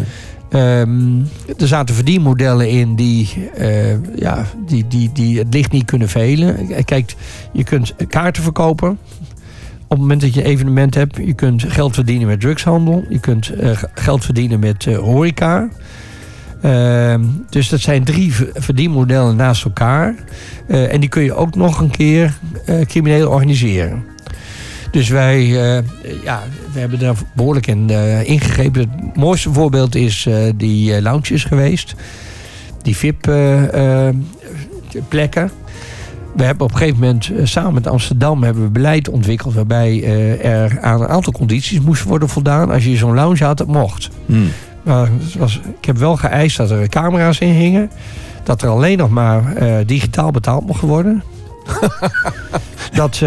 L: Ehm, er zaten verdienmodellen in die, ja, die, die, die het licht niet kunnen velen. Kijk, je kunt kaarten verkopen. Op het moment dat je evenement hebt. Je kunt geld verdienen met drugshandel. Je kunt eh, geld verdienen met eh, horeca. Ehm, dus dat zijn drie verdienmodellen naast elkaar. Eh, en die kun je ook nog een keer crimineel organiseren. Dus wij, ja, we hebben daar behoorlijk in ingegrepen. Het mooiste voorbeeld is die lounges geweest. Die VIP-plekken. We hebben op een gegeven moment eh, samen met Amsterdam hebben we beleid ontwikkeld... waarbij eh, er aan een aantal condities moest worden voldaan. Als je zo'n lounge had, dat mocht.
K: Hmm.
L: Maar het was, ik heb wel geëist dat er camera's in hingen. Dat er alleen nog maar eh, digitaal betaald mocht worden. dat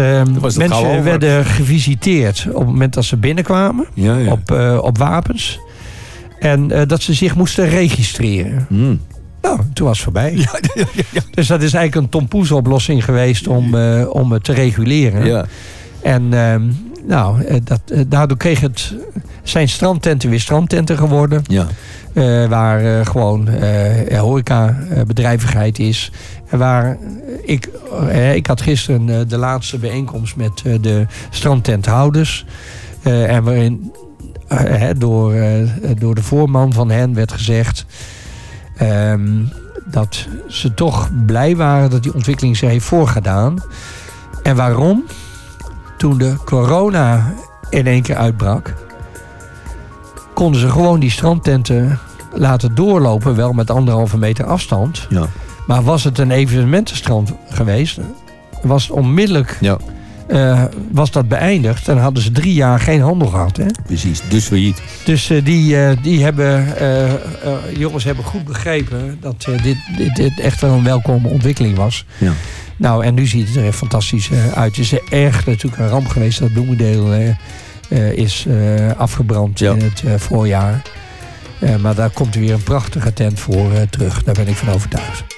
L: mensen werden gevisiteerd op het moment dat ze binnenkwamen.
K: Ja, ja.
L: Op, op wapens. En dat ze zich moesten registreren.
K: Hmm.
L: Nou, toen was het voorbij. Dus dat is eigenlijk een tompoes-oplossing geweest om, eh, om het te reguleren.
K: Ja.
L: En ehm, nou, eh, dat, eh, daardoor kreeg het, zijn strandtenten weer strandtenten geworden.
K: Ja.
L: Waar gewoon eh horeca bedrijvigheid is. En waar ik, ik had gisteren de laatste bijeenkomst met de strandtenthouders. En waarin door, door de voorman van hen werd gezegd... ehm, dat ze toch blij waren dat die ontwikkeling zich heeft voorgedaan. En waarom? Toen de corona in één keer uitbrak konden ze gewoon die strandtenten laten doorlopen, wel met anderhalve meter afstand.
K: Ja.
L: Maar was het een evenementenstrand geweest, was het onmiddellijk
K: Ja.
L: Eh, was dat beëindigd. Dan hadden ze drie jaar geen handel gehad. Hè?
K: Precies, dus failliet.
L: Dus eh, die, eh, die hebben, jongens hebben goed begrepen dat dit, dit, dit echt wel een welkome ontwikkeling was.
K: Ja.
L: Nou, en nu ziet het er echt fantastisch uit. Het is echt natuurlijk een ramp geweest dat Bloemendeel is afgebrand
K: Ja.
L: in het voorjaar. Maar daar komt er weer een prachtige tent voor terug. Daar ben ik van overtuigd.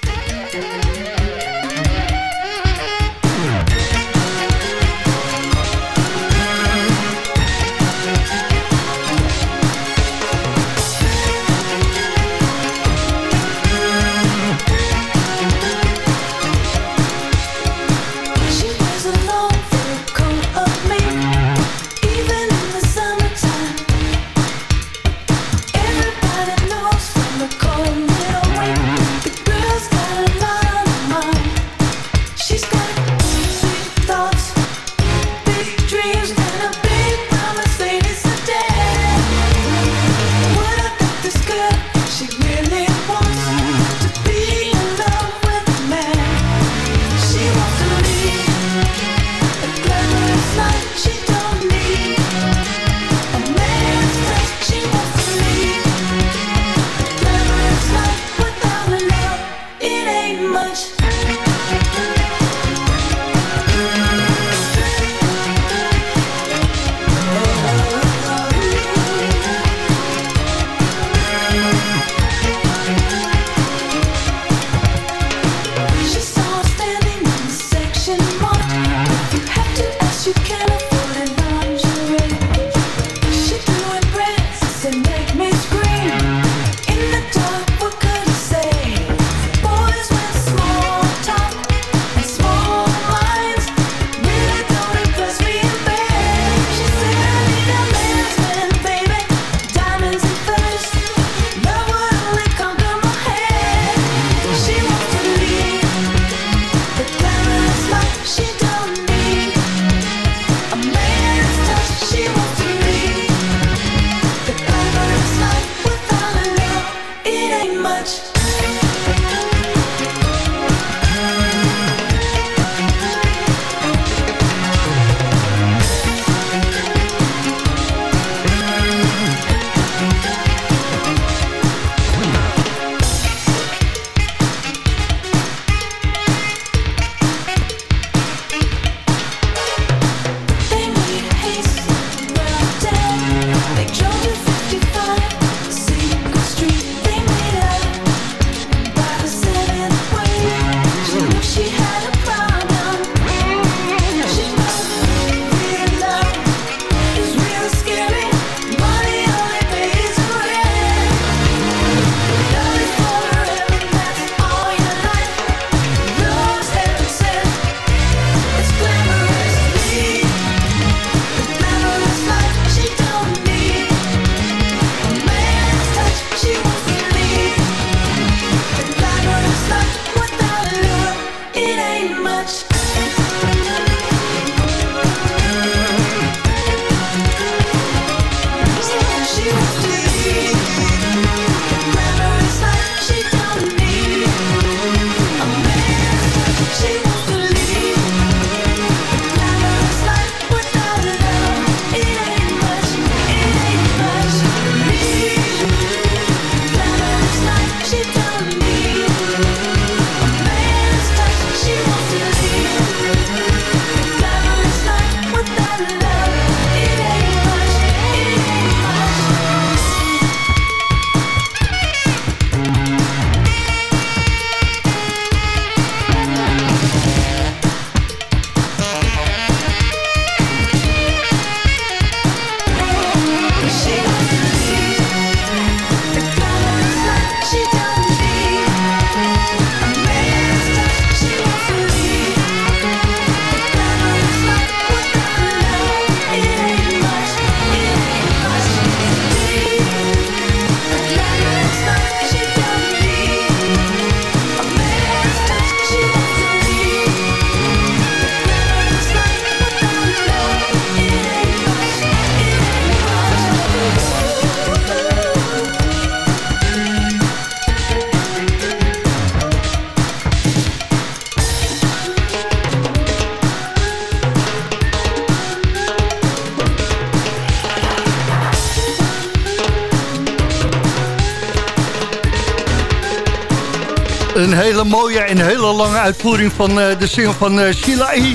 I: Hele mooie en hele lange uitvoering van eh, de single van eh, Sheila E.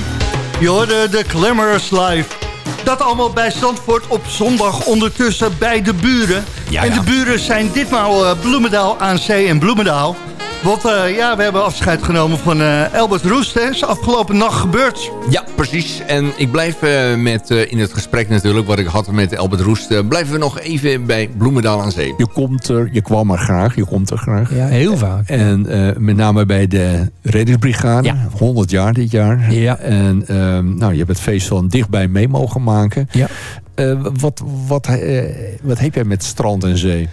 I: Je hoorde de Glamorous Life. Dat allemaal bij Zandvoort op zondag ondertussen bij de buren.
J: Ja,
I: en
J: ja.
I: de buren zijn ditmaal eh, Bloemendaal aan zee en Bloemendaal. Want eh, ja, we hebben afscheid genomen van eh Albert Roest. Hè. Is afgelopen nacht gebeurd.
J: Ja, precies. En ik blijf eh, met, eh, in het gesprek natuurlijk, wat ik had met Albert Roest... eh, blijven we nog even bij Bloemendaal aan Zee.
K: Je komt er, je kwam er graag, je komt er graag.
L: Ja, heel vaak.
K: En eh, met name bij de reddingsbrigade, 100 jaar dit jaar.
L: Ja.
K: En ehm, nou, je hebt het feest van dichtbij mee mogen maken.
L: Ja.
K: Eh, wat, wat, eh, wat heb jij met strand en zee?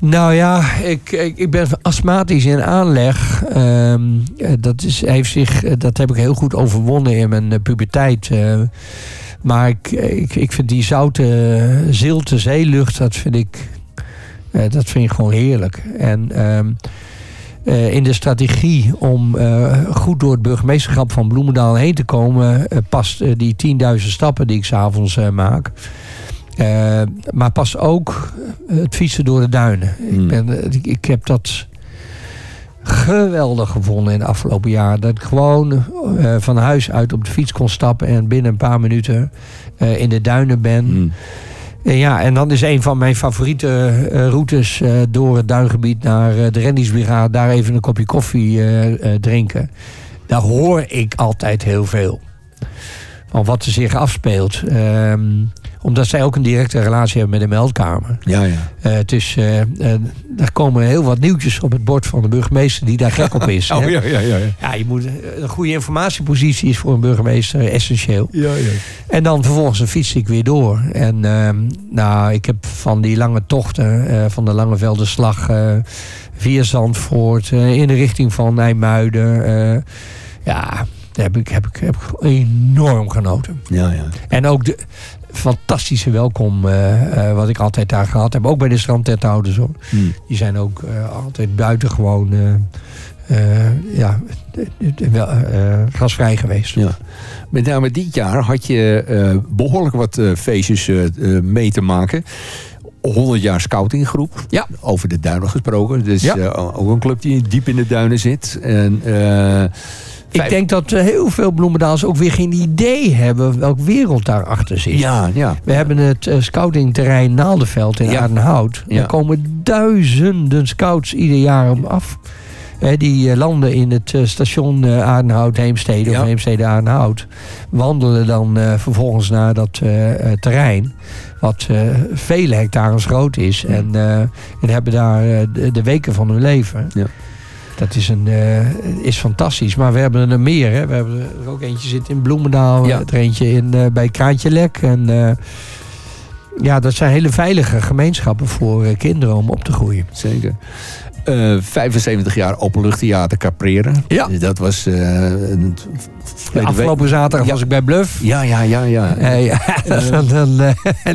L: Nou ja, ik, ik, ik ben astmatisch in aanleg. Ehm, eh, dat, is, heeft zich, eh, dat heb ik heel goed overwonnen in mijn eh, puberteit. maar ik, ik, ik vind die zoute, zilte zeelucht, dat vind ik, dat vind ik gewoon heerlijk. En ehm, eh, in de strategie om goed door het burgemeesterschap van Bloemendaal heen te komen... past die 10.000 stappen die ik s'avonds avonds maak... Eh, maar pas ook het fietsen door de duinen. Ik, ben, eh, ik, ik heb dat geweldig gevonden in de afgelopen jaar. Dat ik gewoon eh, van huis uit op de fiets kon stappen... en binnen een paar minuten eh, in de duinen ben. En ja, en dan is een van mijn favoriete eh, routes eh, door het duingebied naar eh, de rendingsbrigade. Daar even een kopje koffie eh, eh, drinken. Daar hoor ik altijd heel veel. Van wat er zich afspeelt. Ehm, omdat zij ook een directe relatie hebben met de meldkamer.
K: Ja, ja.
L: Het is, eh, daar komen heel wat nieuwtjes op het bord van de burgemeester die daar gek op is.
K: Oh,
L: hè.
K: ja, ja, ja, ja.
L: Ja, je moet, een goede informatiepositie is voor een burgemeester essentieel.
K: Ja, ja.
L: En dan vervolgens een fiets ik weer door. En ehm, nou, ik heb van die lange tochten, van de Langevelderslag eh via Zandvoort, in de richting van Nijmuiden. ja, daar heb ik, heb, ik, heb ik enorm genoten.
K: Ja, ja.
L: En ook de, fantastische welkom eh, eh, wat ik altijd daar gehad heb. Ook bij de strandtenthouders hoor.
K: Hmm.
L: Die zijn ook eh, altijd buitengewoon ja, wel, gasvrij geweest.
K: Ja. Met name dit jaar had je eh, behoorlijk wat feestjes mee te maken. 100 jaar scoutinggroep.
L: Ja.
K: Over de duinen gesproken. Dus
L: Ja.
K: ook een club die diep in de duinen zit. En,
L: Ik denk dat heel veel Bloemendaals ook weer geen idee hebben welk wereld daarachter zit.
K: Ja, ja.
L: We hebben het eh, scoutingterrein Naaldenveld in
K: Ja.
L: Er komen duizenden scouts ieder jaar op af. Die eh, landen in het eh, station Aardenhout, Heemstede
K: Ja.
L: of Heemstede Aardenhout. Wandelen dan vervolgens naar dat terrein. Wat vele hectares groot is. En, en hebben daar de, de weken van hun leven.
K: Ja.
L: Dat is, een, eh, is fantastisch. Maar we hebben er meer. Hè. We hebben er ook eentje zitten in Bloemendaal.
K: Ja.
L: Er eentje in, eh, bij Kraantje Lek. En, eh, ja, dat zijn hele veilige gemeenschappen voor kinderen om op te groeien.
K: Zeker. Eh, 75 jaar openluchttheater Caprera.
L: Ja.
K: Dat was... eh, een,
L: afgelopen zaterdag
K: Ja.
L: was ik bij Bluff.
K: Ja, ja, ja, ja.
L: Eh, ja, dan, dan, eh,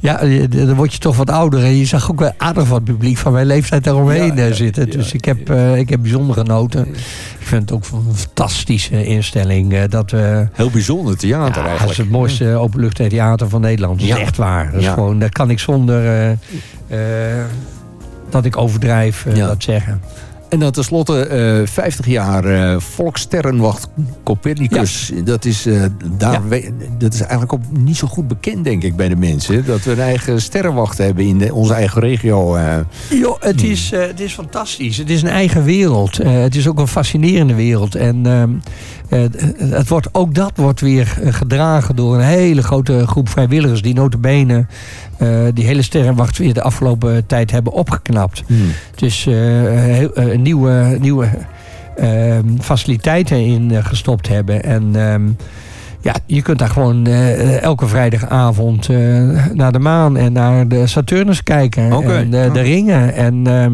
L: ja, dan word je toch wat ouder. En je zag ook wel aardig wat publiek van mijn leeftijd daaromheen eh, zitten. Dus ik, heb, eh, ik heb bijzonder genoten. Ik vind het ook een fantastische instelling. eh, dat we,
K: Heel bijzonder theater eigenlijk.
L: is het mooiste openluchttheater van Nederland. Dat is echt waar. Dat, is gewoon, dat kan ik zonder eh, eh, dat ik overdrijf eh,
K: Ja.
L: dat zeggen.
K: En dan tenslotte eh 50 jaar Volkssterrenwacht Copernicus. Dat, is, daar
L: Ja.
K: we- dat is eigenlijk ook niet zo goed bekend, denk ik, bij de mensen. Dat we een eigen sterrenwacht hebben in de- onze eigen regio.
L: Jo, het,
K: Hmm.
L: is, het is fantastisch. Het is een eigen wereld. Het is ook een fascinerende wereld. En ehm, eh, het wordt, ook dat wordt weer eh, gedragen door een hele grote groep vrijwilligers... die notabene eh die hele sterrenwacht weer de afgelopen tijd hebben opgeknapt. Dus eh, heel- eh, nieuwe, nieuwe ehm, faciliteiten in eh, gestopt hebben. En... ehm, ja, je kunt daar gewoon eh, elke vrijdagavond eh, naar de maan en naar de Saturnus kijken. En de, de
K: Ah.
L: ringen. En ehm,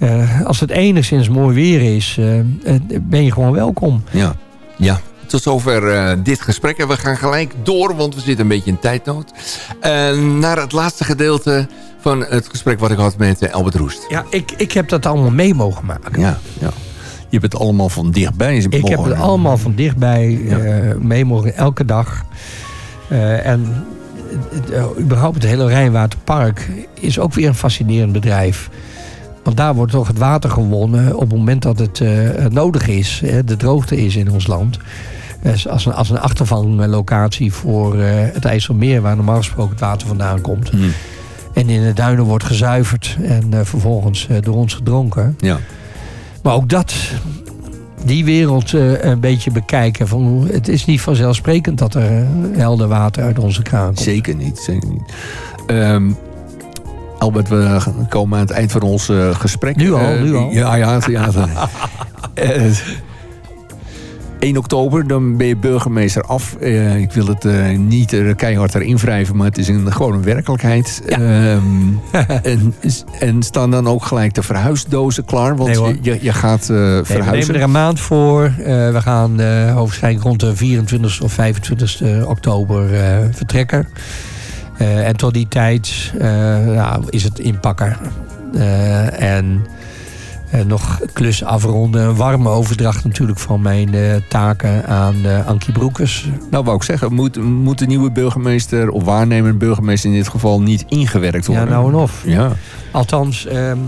L: eh, als het enigszins mooi weer is, eh, eh, ben je gewoon welkom.
K: Ja. ja. Tot zover dit gesprek. En we gaan gelijk door, want we zitten een beetje in tijdnood. Naar het laatste gedeelte van het gesprek wat ik had met Albert Roest.
L: Ja, ik, ik heb dat allemaal mee mogen maken.
K: Ja, ja. Je hebt het allemaal van dichtbij.
L: Ik heb het allemaal van dichtbij eh, mee mogen, elke dag. En überhaupt het hele Rijnwaterpark is ook weer een fascinerend bedrijf. Want daar wordt toch het water gewonnen op het moment dat het eh, nodig is. Hè, de droogte is in ons land. Eh, als, een, als een achtervanglocatie voor eh, het IJsselmeer... waar normaal gesproken het water vandaan komt.
K: Hmm.
L: En in de duinen wordt gezuiverd en eh, vervolgens door ons gedronken.
K: Ja.
L: Maar ook dat, die wereld een beetje bekijken. Van, het is niet vanzelfsprekend dat er helder water uit onze kraan komt.
K: Zeker niet, zeker niet. Ehm, Albert, we komen aan het eind van ons eh, gesprek.
L: Nu al,
K: Eh,
L: nu al.
K: Ja, ja. ja Eh, 1 oktober, dan ben je burgemeester af. Eh, ik wil het eh, niet er keihard erin wrijven, maar het is een, gewoon een werkelijkheid. Ehm, en, en staan dan ook gelijk de verhuisdozen klaar? Want
L: Nee,
K: je, je gaat eh,
L: Nee, we
K: verhuizen.
L: nemen er een maand voor. Eh, we gaan eh waarschijnlijk rond de 24 of 25 oktober eh, vertrekken. Eh, en tot die tijd eh, ja, is het inpakken. Eh, en nog klus afronden. Een warme overdracht natuurlijk van mijn taken aan Ankie Broekers.
K: Nou, wou ik zeggen, moet, moet de nieuwe burgemeester, of waarnemende burgemeester in dit geval, niet ingewerkt worden?
L: Ja, nou en of.
K: Ja.
L: Althans, ehm,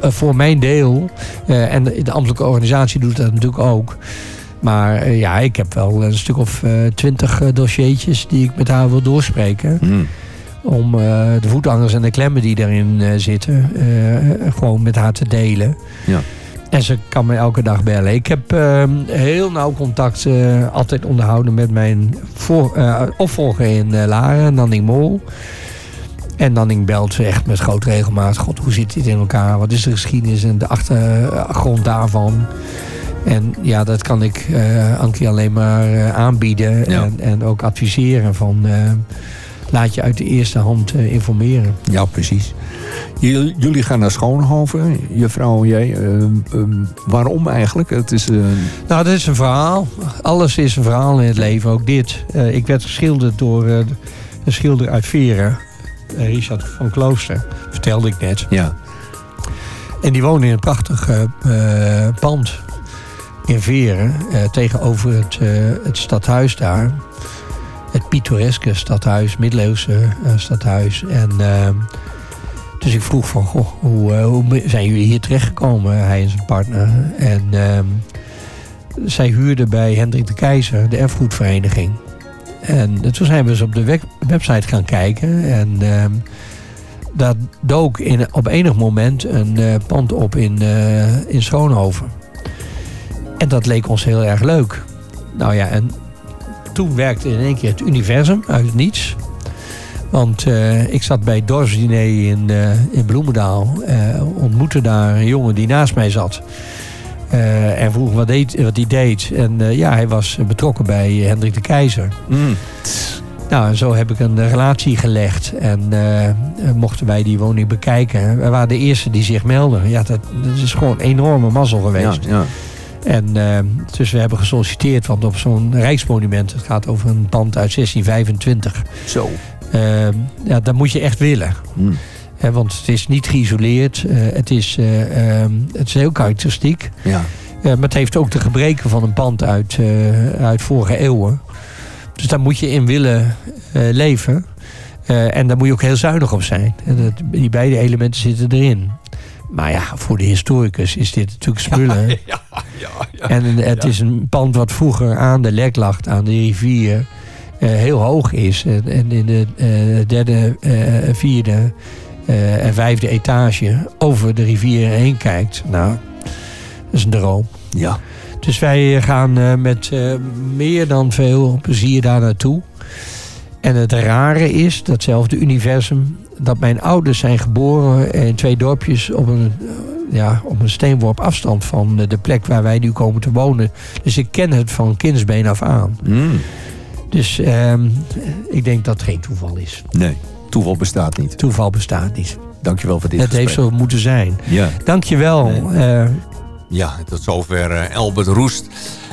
L: eh, voor mijn deel, en de ambtelijke organisatie doet dat natuurlijk ook. Maar eh, ja, ik heb wel een stuk of eh, twintig eh, dossiertjes die ik met haar wil doorspreken.
K: Hmm.
L: Om de voetangers en de klemmen die daarin zitten, gewoon met haar te delen.
K: Ja.
L: En ze kan me elke dag bellen. Ik heb ehm, heel nauw contact altijd onderhouden met mijn voor, eh, opvolger in Laren, Nanning Mol. En Nanning belt ze echt met groot regelmaat. God, hoe zit dit in elkaar? Wat is de geschiedenis en de achtergrond daarvan? En ja, dat kan ik eh Ankie alleen maar eh, aanbieden.
K: Ja.
L: En, en ook adviseren van... eh, laat je uit de eerste hand eh, informeren.
K: Ja, precies. Jullie jullie gaan naar Schoonhoven, je vrouw en jij. Eh, eh, waarom eigenlijk? Het is, eh,
L: Nou, dat is een verhaal. Alles is een verhaal in het leven, ook dit. Eh, ik werd geschilderd door eh, een schilder uit Veren. Richard van Klooster, vertelde ik net.
K: Ja.
L: En die woonde in een prachtig eh, eh, pand in Veren. eh, tegenover het, eh, het stadhuis daar. Het pittoreske stadhuis, middeleeuwse eh, stadhuis. En, dus ik vroeg van, goh, hoe, zijn jullie hier terechtgekomen, hij en zijn partner? En ehm, zij huurden bij Hendrik de Keizer, de erfgoedvereniging. En toen zijn we eens op de web- website gaan kijken. En ehm, daar dook in, op enig moment een pand op in, eh, in Schoonhoven. En dat leek ons heel erg leuk. Nou ja, en toen werkte in één keer het universum uit het niets. Want eh, ik zat bij het dorpsdiner in, eh, in Bloemendaal. eh, ontmoette daar een jongen die naast mij zat. En vroeg wat, deed, wat hij deed. En ja, hij was betrokken bij Hendrik de Keizer. Nou, en zo heb ik een relatie gelegd. En mochten wij die woning bekijken. We waren de eerste die zich melden. Ja, dat, dat is gewoon een enorme mazzel geweest.
K: Ja, ja.
L: En eh, dus we hebben gesolliciteerd, want op zo'n rijksmonument, het gaat over een pand uit 1625.
K: Zo.
L: Eh, ja, dat moet je echt willen.
K: Hmm.
L: Want het is niet geïsoleerd. eh, het, is, eh, ehm, het is heel karakteristiek.
K: Ja.
L: Maar het heeft ook de gebreken van een pand uit, eh, uit vorige eeuwen. Dus daar moet je in willen leven. En daar moet je ook heel zuinig op zijn. En dat, die beide elementen zitten erin. Maar ja, voor de historicus is dit natuurlijk spullen.
K: Ja, ja, ja.
L: En het is een pand wat vroeger aan de lek lag, aan de rivier, eh, heel hoog is. En, en in de eh, derde, eh, vierde en vijfde etage over de rivier heen kijkt. Nou, dat is een droom.
K: Ja.
L: Dus wij gaan met meer dan veel plezier daar naartoe. En het rare is, datzelfde universum, dat mijn ouders zijn geboren in twee dorpjes op een, eh, ja, op een steenworp afstand van de plek waar wij nu komen te wonen. Dus ik ken het van kindsbeen af aan.
K: Mm.
L: Dus ehm, ik denk dat het geen toeval is.
K: Nee, toeval bestaat niet.
L: Toeval bestaat niet.
K: Dankjewel voor dit
L: Het heeft
K: gesprek.
L: zo moeten zijn.
K: Ja.
L: Dankjewel. eh
J: Ja, tot zover eh, Albert Roest.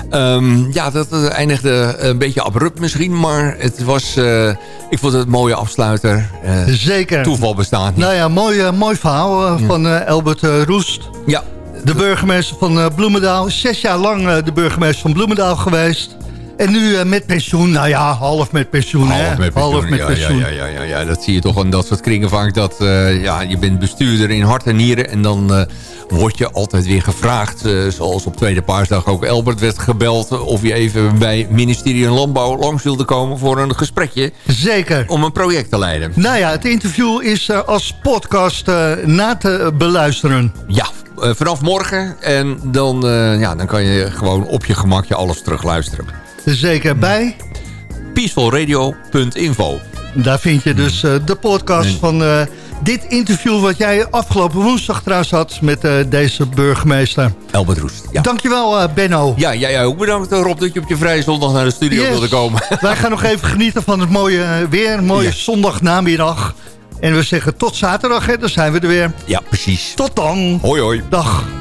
J: Ehm, ja, dat eh, eindigde een beetje abrupt misschien, maar het was, eh, ik vond het een mooie afsluiter.
I: Zeker.
J: Toeval bestaat niet.
I: Nou ja, mooi, mooi verhaal van Albert Roest.
J: Ja.
I: De burgemeester van Bloemendaal. Zes jaar lang de burgemeester van Bloemendaal geweest. En nu eh, met pensioen. Nou ja, half met pensioen. hè?
J: Half met pensioen.
I: Half met
J: ja,
I: pensioen.
J: Ja, ja, ja, ja, dat zie je toch in dat soort kringen vaak. Dat, eh, ja, je bent bestuurder in hart en nieren. En dan eh, word je altijd weer gevraagd. zoals op Tweede Paarsdag ook Albert werd gebeld. Of je even bij ministerie van Landbouw langs wilde komen voor een gesprekje.
I: Zeker.
J: Om een project te leiden.
I: Nou ja, het interview is als podcast na te beluisteren.
J: Ja, vanaf morgen. En dan, ja, dan kan je gewoon op je gemakje alles terugluisteren.
I: Zeker bij.
J: Peacefulradio.info
I: Daar vind je dus eh, de podcast van eh, dit interview... wat jij afgelopen woensdag trouwens had met eh, deze burgemeester.
J: Albert Roest. Ja.
I: Dankjewel Benno.
J: Ja, jij jij ook bedankt Rob dat je op je vrije zondag naar de studio
I: Yes.
J: wilde komen.
I: Wij gaan nog even genieten van het mooie weer. Een mooie zondagnamiddag. En we zeggen tot zaterdag, hè, dan zijn we er weer.
J: Ja, precies.
I: Tot dan.
J: Hoi hoi.
I: Dag.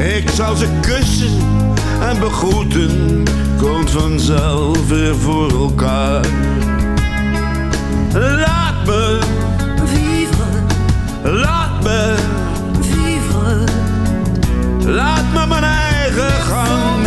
R: Ik zal ze kussen en begroeten, komt vanzelf weer voor elkaar. Laat me
F: vivre,
R: laat me
F: vivre,
R: laat me mijn eigen gang